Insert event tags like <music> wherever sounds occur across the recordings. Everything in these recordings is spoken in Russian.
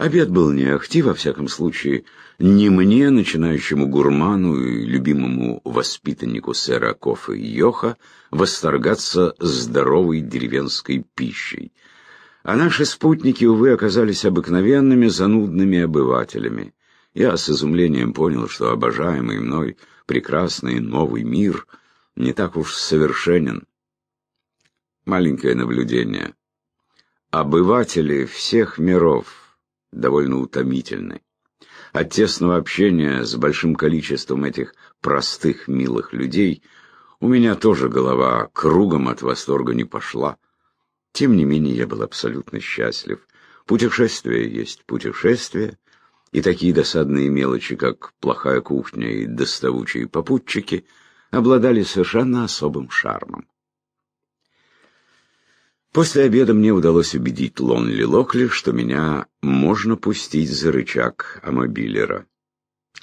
Обед был не ахти, во всяком случае, не мне, начинающему гурману и любимому воспитаннику сэра Кофа и Йоха, восторгаться здоровой деревенской пищей. А наши спутники, увы, оказались обыкновенными занудными обывателями. Я с изумлением понял, что обожаемый мной прекрасный новый мир не так уж совершенен. Маленькое наблюдение. Обыватели всех миров довольно утомительны. От тесного общения с большим количеством этих простых, милых людей у меня тоже голова кругом от восторга не пошла. Тем не менее, я был абсолютно счастлив. Путешествие есть путешествие, и такие досадные мелочи, как плохая кухня и доставучие попутчики, обладали совершенно особым шармом. После обеда мне удалось убедить Лонли Локли, что меня можно пустить за рычаг амобилера.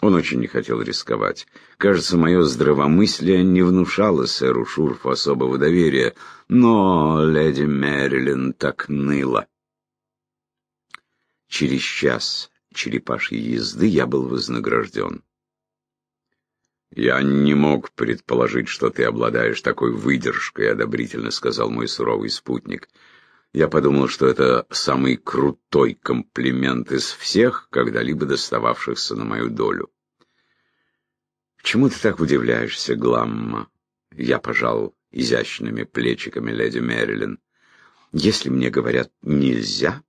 Он очень не хотел рисковать. Кажется, мое здравомыслие не внушало сэру Шурфу особого доверия, но леди Мэрилин так ныла. Через час черепашьей езды я был вознагражден. «Я не мог предположить, что ты обладаешь такой выдержкой», — одобрительно сказал мой суровый спутник. Я подумал, что это самый крутой комплимент из всех, когда-либо достававшихся на мою долю. «Чему ты так удивляешься, Гламма?» Я пожал изящными плечиками леди Мэрилин. «Если мне говорят «нельзя»,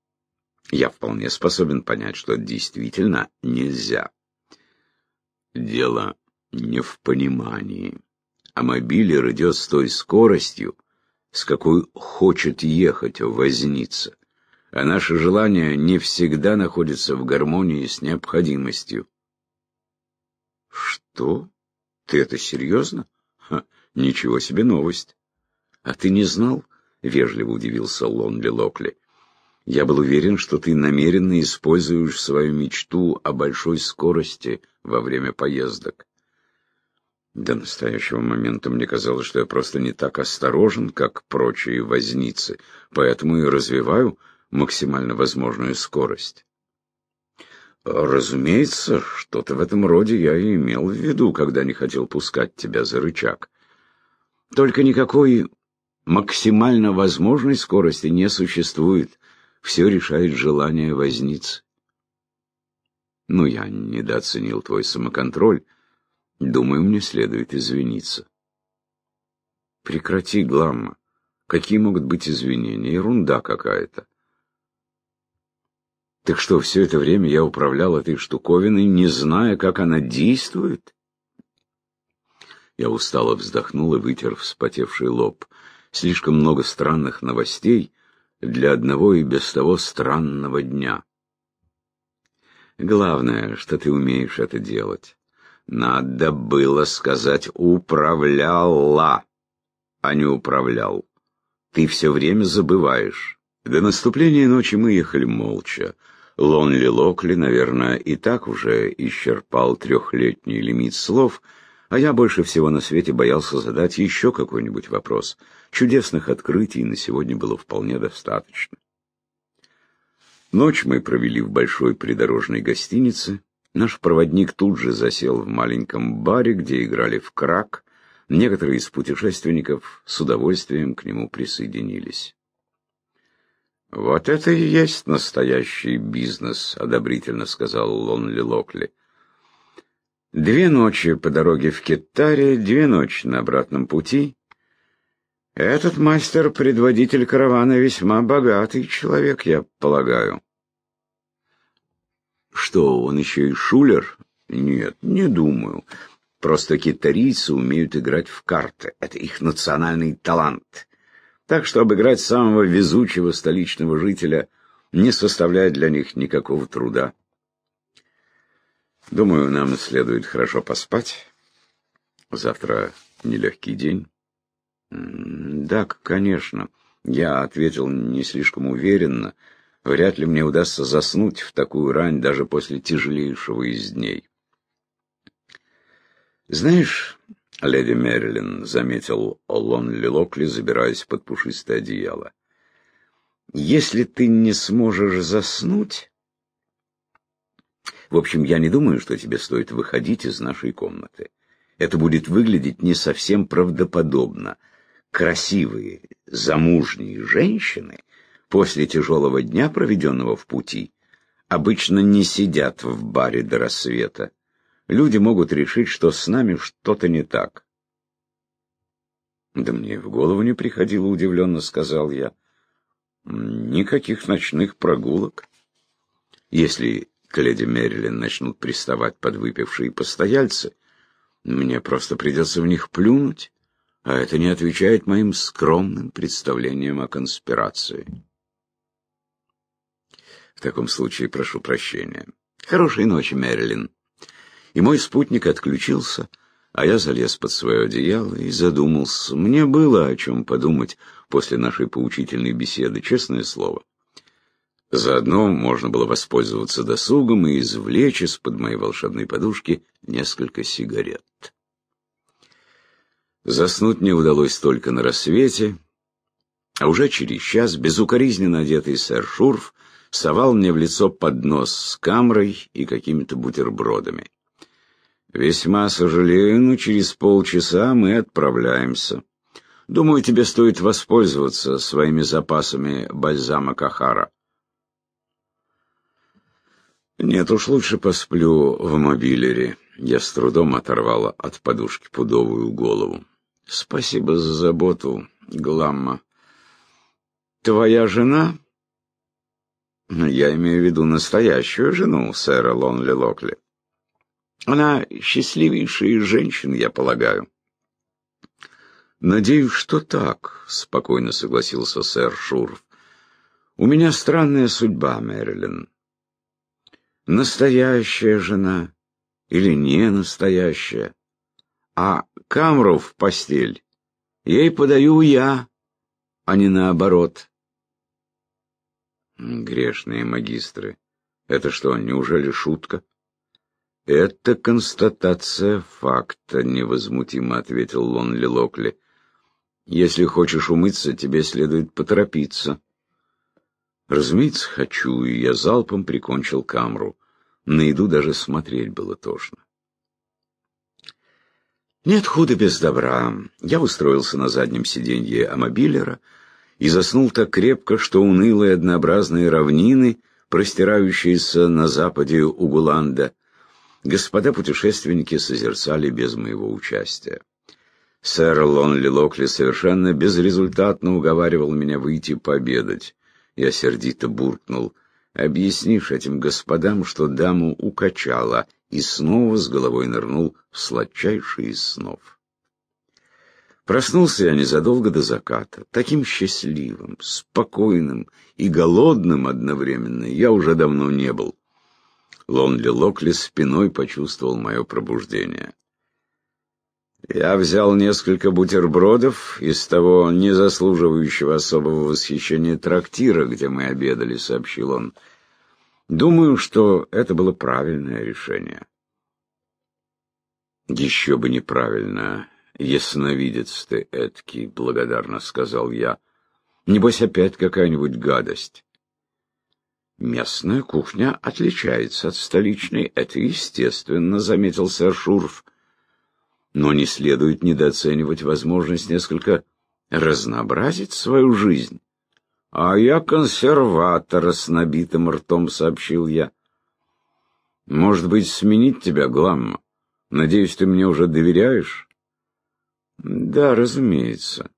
я вполне способен понять, что действительно нельзя». Дело не в понимании. А мобилер идет с той скоростью, с какой хочет ехать возница. А наше желание не всегда находится в гармонии с необходимостью. Что? Ты это серьезно? Ха, ничего себе новость. А ты не знал? Вежливо удивился Лонли Локли. Я был уверен, что ты намеренно используешь свою мечту о большой скорости во время поездок. До настоящего момента мне казалось, что я просто не так осторожен, как прочие возницы, поэтому и развиваю максимально возможную скорость. Разумеется, что-то в этом роде я и имел в виду, когда не хотел пускать тебя за рычаг. Только никакой максимально возможной скорости не существует. Все решает желание возницы. Ну, я недооценил твой самоконтроль, Думаю, мне следует извиниться. Прекрати, Гламма. Какие могут быть извинения? Ерунда какая-то. Так что, все это время я управлял этой штуковиной, не зная, как она действует? Я устало вздохнул и вытер вспотевший лоб. Слишком много странных новостей для одного и без того странного дня. Главное, что ты умеешь это делать. Надо было сказать «управляла», а не «управлял». Ты все время забываешь. До наступления ночи мы ехали молча. Лонли Локли, наверное, и так уже исчерпал трехлетний лимит слов, а я больше всего на свете боялся задать еще какой-нибудь вопрос. Чудесных открытий на сегодня было вполне достаточно. Ночь мы провели в большой придорожной гостинице, Наш проводник тут же засел в маленьком баре, где играли в крак. Некоторые из путешественников с удовольствием к нему присоединились. «Вот это и есть настоящий бизнес», — одобрительно сказал Лонли Локли. «Две ночи по дороге в Китаре, две ночи на обратном пути. Этот мастер-предводитель каравана весьма богатый человек, я полагаю». Что, он еще и шулер? Нет, не думаю. Просто китарийцы умеют играть в карты. Это их национальный талант. Так что обыграть самого везучего столичного жителя не составляет для них никакого труда. Думаю, нам следует хорошо поспать. Завтра нелегкий день. Да, конечно. Я ответил не слишком уверенно, Вряд ли мне удастся заснуть в такую рань даже после тяжелейшего из дней. «Знаешь, леди Мэрилин», — заметил Лонли Локли, забираясь под пушистое одеяло, — «если ты не сможешь заснуть, В общем, я не думаю, что тебе стоит выходить из нашей комнаты. Это будет выглядеть не совсем правдоподобно. Красивые, замужние женщины после тяжелого дня, проведенного в пути, обычно не сидят в баре до рассвета. Люди могут решить, что с нами что-то не так. Да мне в голову не приходило, удивленно сказал я. Никаких ночных прогулок. Если к леди Мерилин начнут приставать подвыпившие постояльцы, мне просто придется в них плюнуть, а это не отвечает моим скромным представлениям о конспирации. В таком случае прошу прощения. Хорошей ночи, Мэрилин. И мой спутник отключился, а я залез под свое одеяло и задумался. Мне было о чем подумать после нашей поучительной беседы, честное слово. Заодно можно было воспользоваться досугом и извлечь из-под моей волшебной подушки несколько сигарет. Заснуть мне удалось только на рассвете, а уже через час безукоризненно одетый сэр Шурф совал мне в лицо поднос с камрой и какими-то бутербродами. «Весьма сожалею, но через полчаса мы отправляемся. Думаю, тебе стоит воспользоваться своими запасами бальзама Кахара». «Нет уж, лучше посплю в мобилере». Я с трудом оторвала от подушки пудовую голову. «Спасибо за заботу, Гламма. Твоя жена я имею в виду настоящую жену сэра Лонли Локли. Она счастливейшая из женщин, я полагаю. Надеюсь, что так, спокойно согласился сэр Шурф. У меня странная судьба, Мэрилин. Настоящая жена или не настоящая. А камру в постель ей подаю я, а не наоборот. Грешные магистры. Это что, неужели шутка? Это констатация факта, невозмутимо ответил Лонли Локли. Если хочешь умыться, тебе следует поторопиться. Разумеется, хочу, и я залпом прикончил камру. На еду даже смотреть было тошно. Нет худа без добра. Я устроился на заднем сиденье амобилера, и заснул так крепко, что унылые однообразные равнины, простирающиеся на западе Угуланда, господа путешественники созерцали без моего участия. Сэр Лонли Локли совершенно безрезультатно уговаривал меня выйти пообедать. Я сердито буркнул. «Объяснишь этим господам, что даму укачало», и снова с головой нырнул в сладчайший из снов. Проснулся я незадолго до заката, таким счастливым, спокойным и голодным одновременно я уже давно не был. Лонли Локли спиной почувствовал мое пробуждение. Я взял несколько бутербродов из того незаслуживающего особого восхищения трактира, где мы обедали, сообщил он. Думаю, что это было правильное решение. Еще бы неправильно ясновидец ты эткий, — благодарно сказал я. Небось опять какая-нибудь гадость. Местная кухня отличается от столичной, это естественно, — заметил сэр Шурф. Но не следует недооценивать возможность несколько разнообразить свою жизнь. А я консерватор, с набитым ртом сообщил я. Может быть, сменить тебя, Гламма? Надеюсь, ты мне уже доверяешь? Да, разумеется.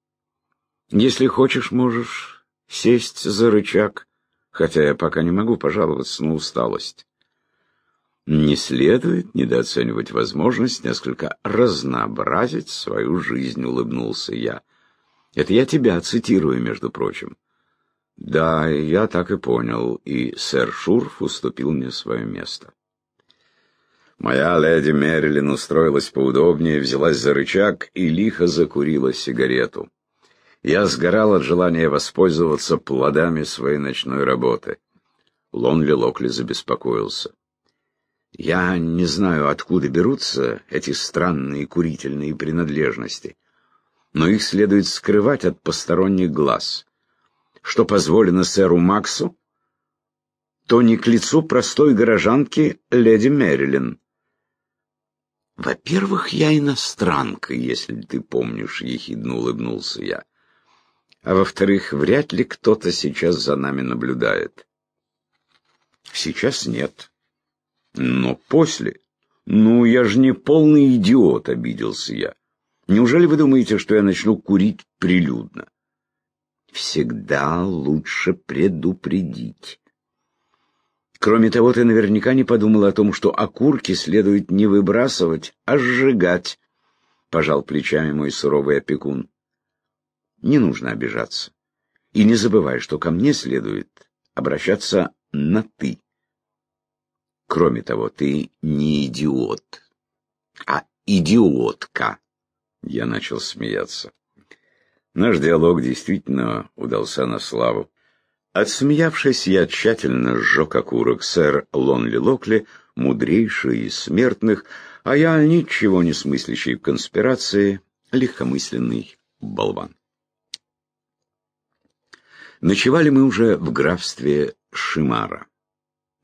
Если хочешь, можешь сесть за рычаг, хотя я пока не могу пожаловаться на усталость. Не следует недооценивать возможность несколько разнообразить свою жизнь, улыбнулся я. Это я тебя цитирую, между прочим. Да, я так и понял, и сэр Шурф уступил мне свое место. Моя леди Мерилин устроилась поудобнее, взялась за рычаг и лихо закурила сигарету. Я сгорал от желания воспользоваться плодами своей ночной работы. Лонли Локли забеспокоился. Я не знаю, откуда берутся эти странные курительные принадлежности, но их следует скрывать от посторонних глаз. Что позволено сэру Максу, то не к лицу простой горожанки леди Мэрилин. «Во-первых, я иностранка, если ты помнишь», — ехидно улыбнулся я. «А во-вторых, вряд ли кто-то сейчас за нами наблюдает». «Сейчас нет. Но после...» «Ну, я же не полный идиот», — обиделся я. «Неужели вы думаете, что я начну курить прилюдно?» «Всегда лучше предупредить». Кроме того, ты наверняка не подумал о том, что окурки следует не выбрасывать, а сжигать, — пожал плечами мой суровый опекун. Не нужно обижаться. И не забывай, что ко мне следует обращаться на «ты». Кроме того, ты не идиот, а идиотка. Я начал смеяться. Наш диалог действительно удался на славу. Отсмеявшись, я тщательно сжег окурок сэр Лонли Локли, мудрейший из смертных, а я, ничего не смыслящий в конспирации, легкомысленный болван. Ночевали мы уже в графстве Шимара.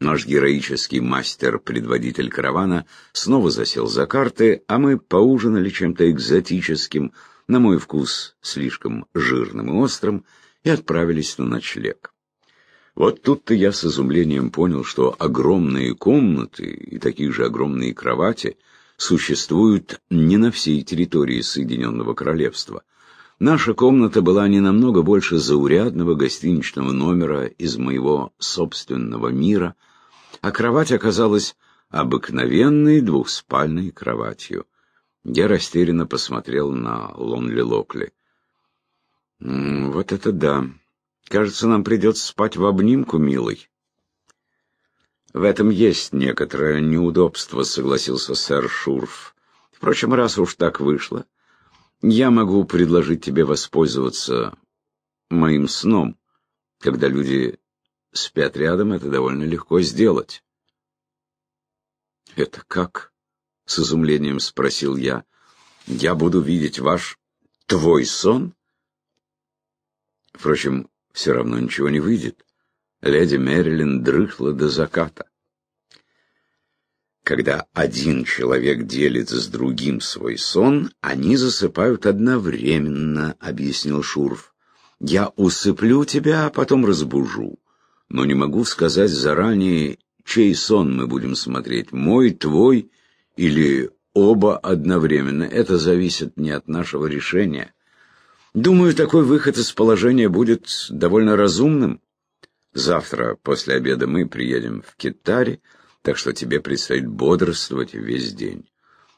Наш героический мастер-предводитель каравана снова засел за карты, а мы поужинали чем-то экзотическим, на мой вкус слишком жирным и острым, и отправились на ночлег. Вот тут-то я с изумлением понял, что огромные комнаты и такие же огромные кровати существуют не на всей территории Соединенного Королевства. Наша комната была не намного больше заурядного гостиничного номера из моего собственного мира, а кровать оказалась обыкновенной двухспальной кроватью. Я растерянно посмотрел на Лонли Локли. «Вот это да!» Кажется, нам придется спать в обнимку, милый. В этом есть некоторое неудобство, согласился сэр Шурф. Впрочем, раз уж так вышло, я могу предложить тебе воспользоваться моим сном. Когда люди спят рядом, это довольно легко сделать. «Это как?» — с изумлением спросил я. «Я буду видеть ваш... твой сон?» Впрочем, все равно ничего не выйдет. Леди Мэрилин дрыхла до заката. Когда один человек делит с другим свой сон, они засыпают одновременно, — объяснил Шурф. Я усыплю тебя, а потом разбужу. Но не могу сказать заранее, чей сон мы будем смотреть, мой, твой или оба одновременно. Это зависит не от нашего решения, Думаю, такой выход из положения будет довольно разумным. Завтра после обеда мы приедем в Китаре, так что тебе предстоит бодрствовать весь день.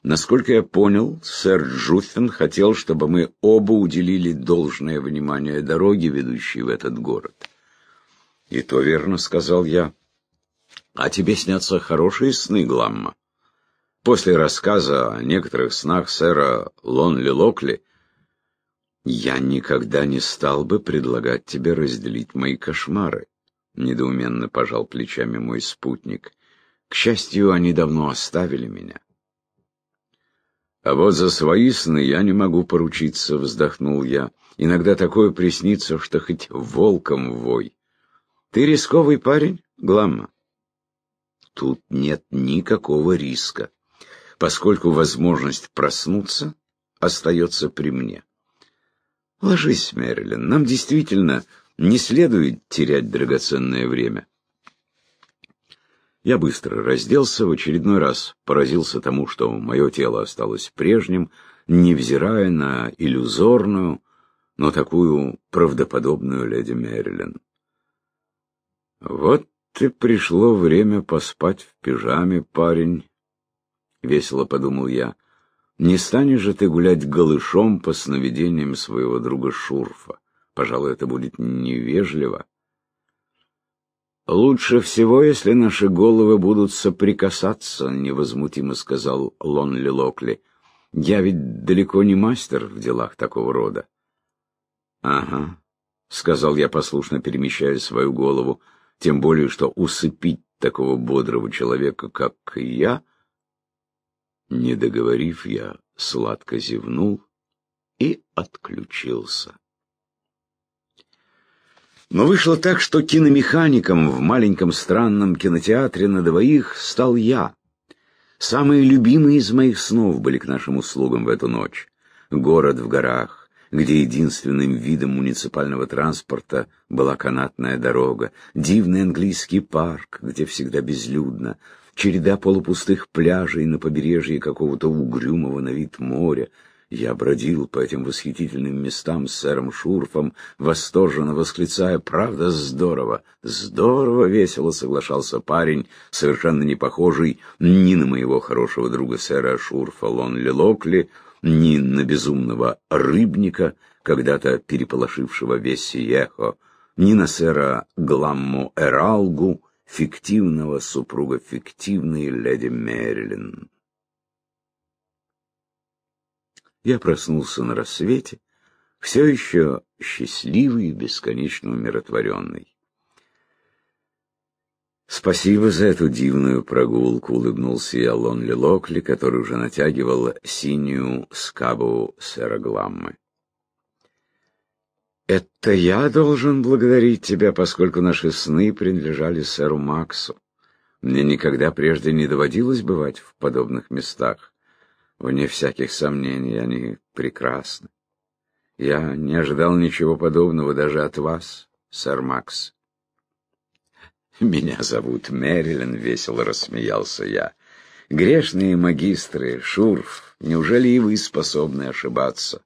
Насколько я понял, сэр Джуффин хотел, чтобы мы оба уделили должное внимание дороге, ведущей в этот город. И то верно, сказал я. А тебе снятся хорошие сны, Гламма. После рассказа о некоторых снах сэра Лонли Локли «Я никогда не стал бы предлагать тебе разделить мои кошмары», — недоуменно пожал плечами мой спутник. «К счастью, они давно оставили меня». «А вот за свои сны я не могу поручиться», — вздохнул я. «Иногда такое приснится, что хоть волком вой. Ты рисковый парень, Гламма?» «Тут нет никакого риска, поскольку возможность проснуться остается при мне». Ложись, Мэрилин, нам действительно не следует терять драгоценное время. Я быстро разделся, в очередной раз поразился тому, что мое тело осталось прежним, невзирая на иллюзорную, но такую правдоподобную леди Мэрилин. «Вот и пришло время поспать в пижаме, парень», — весело подумал я. Не станешь же ты гулять голышом по сновидениям своего друга Шурфа. Пожалуй, это будет невежливо. «Лучше всего, если наши головы будут соприкасаться», — невозмутимо сказал Лонли Локли. «Я ведь далеко не мастер в делах такого рода». «Ага», — сказал я, послушно перемещая свою голову, тем более, что усыпить такого бодрого человека, как я, не договорив, я сладко зевнул и отключился. Но вышло так, что киномехаником в маленьком странном кинотеатре на двоих стал я. Самые любимые из моих снов были к нашим услугам в эту ночь. Город в горах, где единственным видом муниципального транспорта была канатная дорога, дивный английский парк, где всегда безлюдно, череда полупустых пляжей на побережье какого-то угрюмого на вид моря, я бродил по этим восхитительным местам с сэром Шурфом, восторженно восклицая «Правда, здорово! Здорово!» — весело соглашался парень, совершенно не похожий ни на моего хорошего друга сэра Шурфа Лонли Локли, ни на безумного рыбника, когда-то переполошившего весь Сиехо, ни на сэра Гламму Эралгу, фиктивного супруга фиктивной леди Мэрилин. Я проснулся на рассвете, все еще счастливый и бесконечно умиротворенный. «Спасибо за эту дивную прогулку», — улыбнулся я Лонли Локли, который уже натягивал синюю скабу сэра Гламмы. «Это я должен благодарить тебя, поскольку наши сны принадлежали сэру Максу. Мне никогда прежде не доводилось бывать в подобных местах. Вне всяких сомнений, они прекрасны. Я не ожидал ничего подобного даже от вас, сэр Макс. <laughs> Меня зовут Мэрилин, весело рассмеялся я. Грешные магистры, Шурф, неужели и вы способны ошибаться?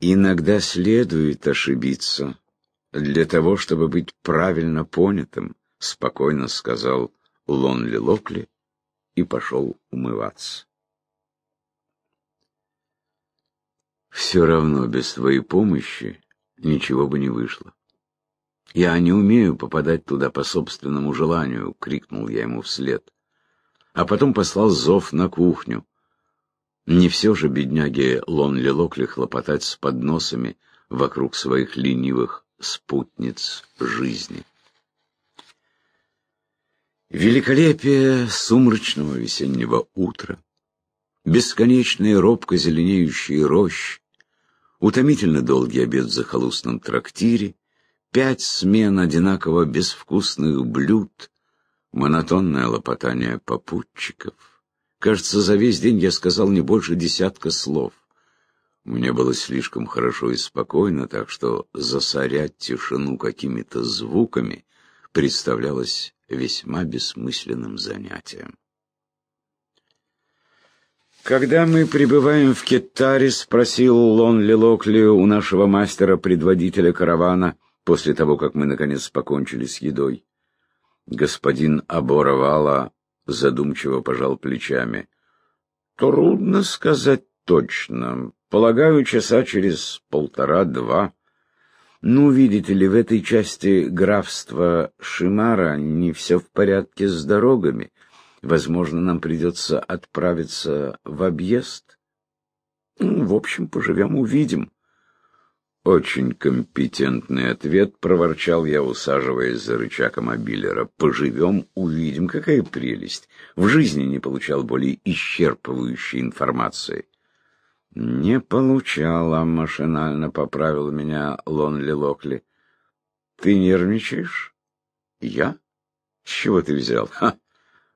Иногда следует ошибиться для того, чтобы быть правильно понятым, спокойно сказал Лонли Локли и пошел умываться. Все равно без твоей помощи ничего бы не вышло. «Я не умею попадать туда по собственному желанию», — крикнул я ему вслед. А потом послал зов на кухню. Не все же бедняге Лонли Локли хлопотать с подносами вокруг своих ленивых спутниц жизни. Великолепие сумрачного весеннего утра, бесконечные робко зеленеющие рощи, утомительно долгий обед в захолустном трактире, пять смен одинаково безвкусных блюд, монотонное лопотание попутчиков. Кажется, за весь день я сказал не больше десятка слов. Мне было слишком хорошо и спокойно, так что засорять тишину какими-то звуками представлялось весьма бессмысленным занятием. «Когда мы прибываем в Китаре?» — спросил Лонли Локли у нашего мастера-предводителя каравана, после того, как мы, наконец, покончили с едой. Господин Аборовала задумчиво пожал плечами. «Трудно сказать точно. Полагаю, часа через полтора-два». Ну, видите ли, в этой части графства Шимара не все в порядке с дорогами. Возможно, нам придется отправиться в объезд. Ну, в общем, поживем, увидим. Очень компетентный ответ, проворчал я, усаживаясь за рычаг мобилера. Поживем, увидим. Какая прелесть. В жизни не получал более исчерпывающей информации. «Не получала», — машинально поправил меня Лонли Локли. «Ты нервничаешь?» «Я? С чего ты взял?»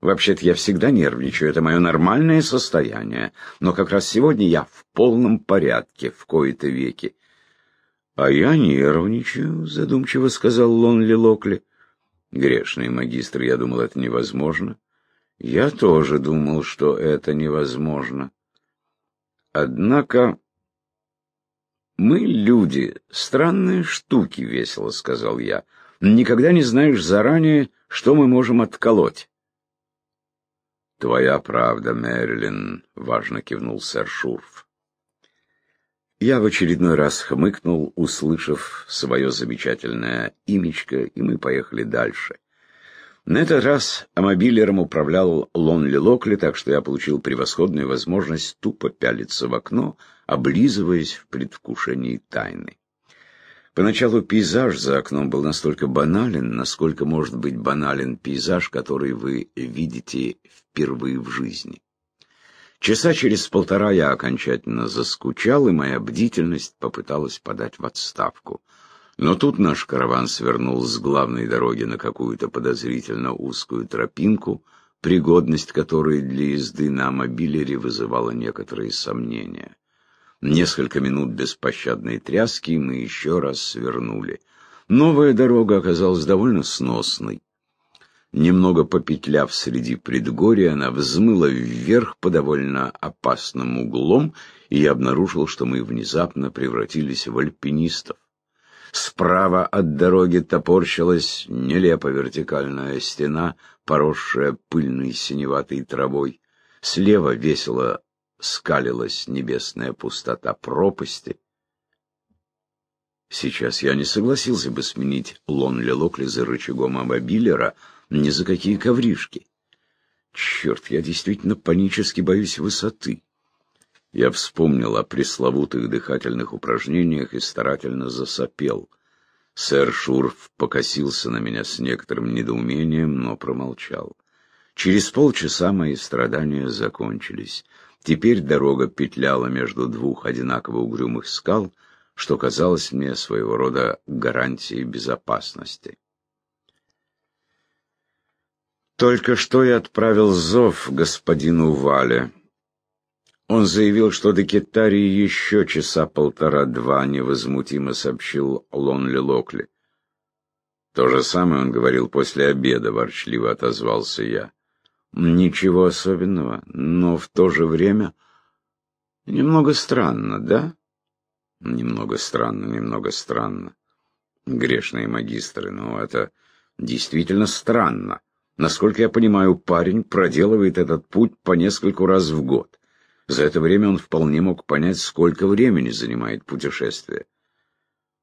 Вообще-то я всегда нервничаю, это мое нормальное состояние. Но как раз сегодня я в полном порядке, в кои-то веки. «А я нервничаю», — задумчиво сказал Лонли Локли. «Грешный магистр, я думал, это невозможно». «Я тоже думал, что это невозможно». Однако мы, люди, странные штуки, весело сказал я. Никогда не знаешь заранее, что мы можем отколоть. Твоя правда, Мэрилин, важно кивнул сэр Шурф. Я в очередной раз хмыкнул, услышав свое замечательное имечко, и мы поехали дальше. На этот раз амобилером управлял Лонли Локли, так что я получил превосходную возможность тупо пялиться в окно, облизываясь в предвкушении тайны. Поначалу пейзаж за окном был настолько банален, насколько может быть банален пейзаж, который вы видите впервые в жизни. Часа через полтора я окончательно заскучал, и моя бдительность попыталась подать в отставку. Но тут наш караван свернул с главной дороги на какую-то подозрительно узкую тропинку, пригодность которой для езды на мобилере вызывала некоторые сомнения. Несколько минут беспощадной тряски, мы еще раз свернули. Новая дорога оказалась довольно сносной. Немного попетляв среди предгорья, она взмыла вверх по довольно опасным углом, и я обнаружил, что мы внезапно превратились в альпинистов. Справа от дороги топорщилась нелепо вертикальная стена, поросшая пыльной синеватой травой. Слева весело скалилась небесная пустота пропасти. Сейчас я не согласился бы сменить Лонли Локли за рычагом мобилера ни за какие ковришки. Черт, я действительно панически боюсь высоты. Я вспомнил о пресловутых дыхательных упражнениях и старательно засопел. Сэр Шурф покосился на меня с некоторым недоумением, но промолчал. Через полчаса мои страдания закончились. Теперь дорога петляла между двух одинаково угрюмых скал, что казалось мне своего рода гарантией безопасности. Только что я отправил зов господину Вале. Он заявил, что до Китарии еще часа полтора-два, невозмутимо сообщил Лонли Локли. То же самое он говорил после обеда, ворчливо отозвался я. Ничего особенного, но в то же время немного странно, да? Немного странно, немного странно. Грешные магистры, но это действительно странно. Насколько я понимаю, парень проделывает этот путь по нескольку раз в год. За это время он вполне мог понять, сколько времени занимает путешествие.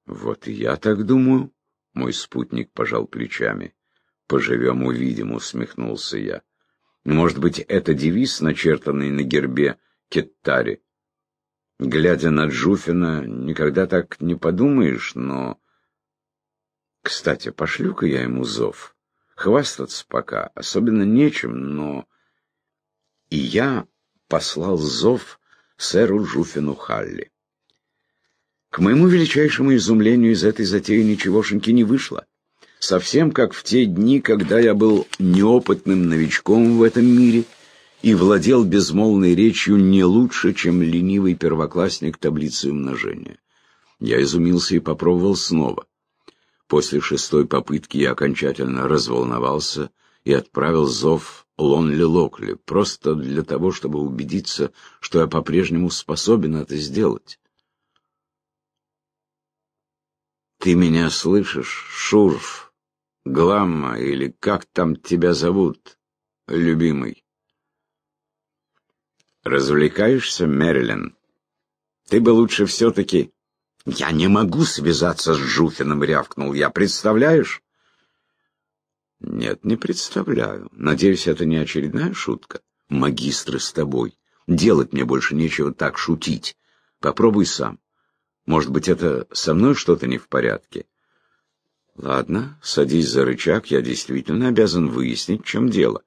«Вот я так думаю», — мой спутник пожал плечами. «Поживем, увидим», — усмехнулся я. «Может быть, это девиз, начертанный на гербе Кеттари? Глядя на Джуфина, никогда так не подумаешь, но...» «Кстати, пошлю-ка я ему зов. Хвастаться пока особенно нечем, но...» И я послал зов сэру Жуфину Халли. К моему величайшему изумлению из этой затеи ничегошеньки не вышло. Совсем как в те дни, когда я был неопытным новичком в этом мире и владел безмолвной речью не лучше, чем ленивый первоклассник таблицы умножения. Я изумился и попробовал снова. После шестой попытки я окончательно разволновался и отправил зов Лонли Локли, просто для того, чтобы убедиться, что я по-прежнему способен это сделать. Ты меня слышишь, Шурф, Гламма, или как там тебя зовут, любимый? Развлекаешься, Мэрилин? Ты бы лучше все-таки... Я не могу связаться с Жуфиным, рявкнул я, представляешь? Нет, не представляю. Надеюсь, это не очередная шутка. Магистры с тобой. Делать мне больше нечего так шутить. Попробуй сам. Может быть, это со мной что-то не в порядке? Ладно, садись за рычаг, я действительно обязан выяснить, в чем дело.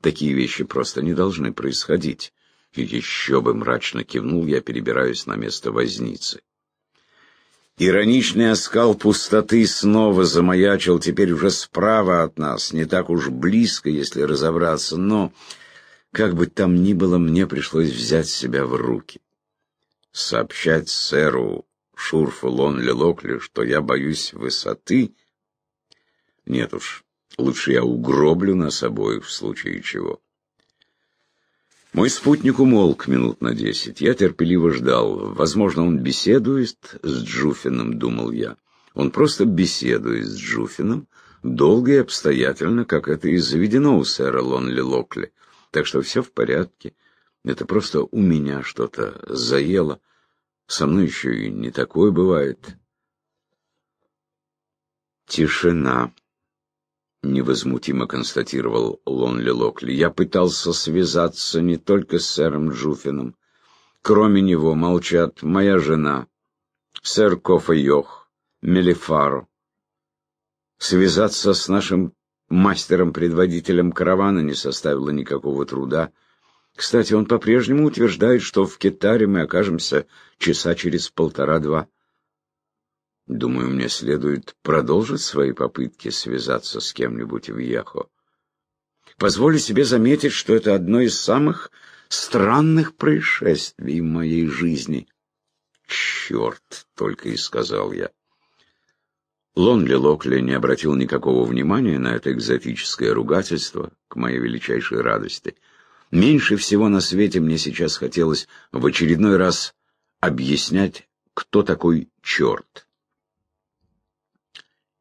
Такие вещи просто не должны происходить. Еще бы мрачно кивнул я, перебираюсь на место возницы. Ироничный оскал пустоты снова замаячил теперь уже справа от нас, не так уж близко, если разобраться, но, как бы там ни было, мне пришлось взять себя в руки. Сообщать сэру Шурфу Лонли Локли, что я боюсь высоты? Нет уж, лучше я угроблю нас обоих в случае чего. Мой спутник умолк минут на десять. Я терпеливо ждал. Возможно, он беседует с Джуфином, думал я. Он просто беседует с Джуфином, долго и обстоятельно, как это и заведено у сэра Лонли Локли. Так что все в порядке. Это просто у меня что-то заело. Со мной еще и не такое бывает. Тишина. — невозмутимо констатировал Лонли Локли. «Я пытался связаться не только с сэром Джуфином. Кроме него молчат моя жена, сэр Кофа Йох, Мелифаро. Связаться с нашим мастером-предводителем каравана не составило никакого труда. Кстати, он по-прежнему утверждает, что в Китаре мы окажемся часа через полтора-два. Думаю, мне следует продолжить свои попытки связаться с кем-нибудь в Яхо. Позволю себе заметить, что это одно из самых странных происшествий моей жизни. «Черт!» — только и сказал я. Лонли Локли не обратил никакого внимания на это экзотическое ругательство, к моей величайшей радости. Меньше всего на свете мне сейчас хотелось в очередной раз объяснять, кто такой черт.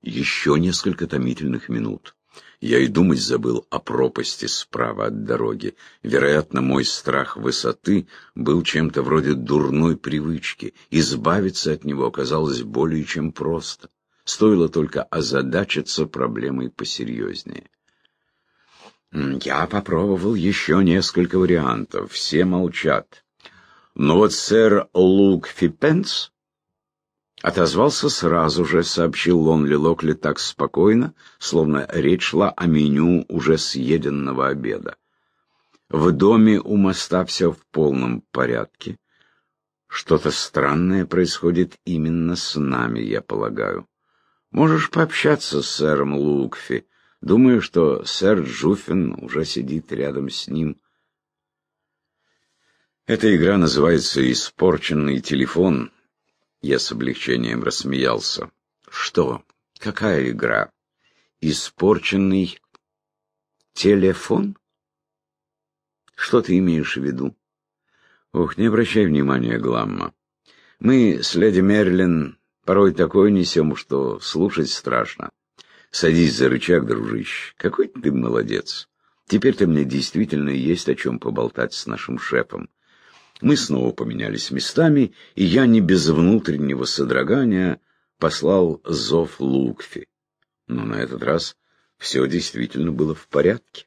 Еще несколько томительных минут. Я и думать забыл о пропасти справа от дороги. Вероятно, мой страх высоты был чем-то вроде дурной привычки. Избавиться от него оказалось более чем просто. Стоило только озадачиться проблемой посерьезнее. Я попробовал еще несколько вариантов. Все молчат. Но вот сэр Лук Фипенс Отозвался сразу же, сообщил Лонли Локли так спокойно, словно речь шла о меню уже съеденного обеда. В доме у моста все в полном порядке. Что-то странное происходит именно с нами, я полагаю. Можешь пообщаться с сэром Лукфи. Думаю, что сэр Джуффин уже сидит рядом с ним. Эта игра называется «Испорченный телефон». Я с облегчением рассмеялся. Что? Какая игра? Испорченный телефон? Что ты имеешь в виду? Ох, не обращай внимания, Гламма. Мы с леди Мерлин порой такое несем, что слушать страшно. Садись за рычаг, дружище. Какой ты молодец. Теперь-то мне действительно есть о чем поболтать с нашим шефом. Мы снова поменялись местами, и я не без внутреннего содрогания послал зов Лукфи. Но на этот раз все действительно было в порядке.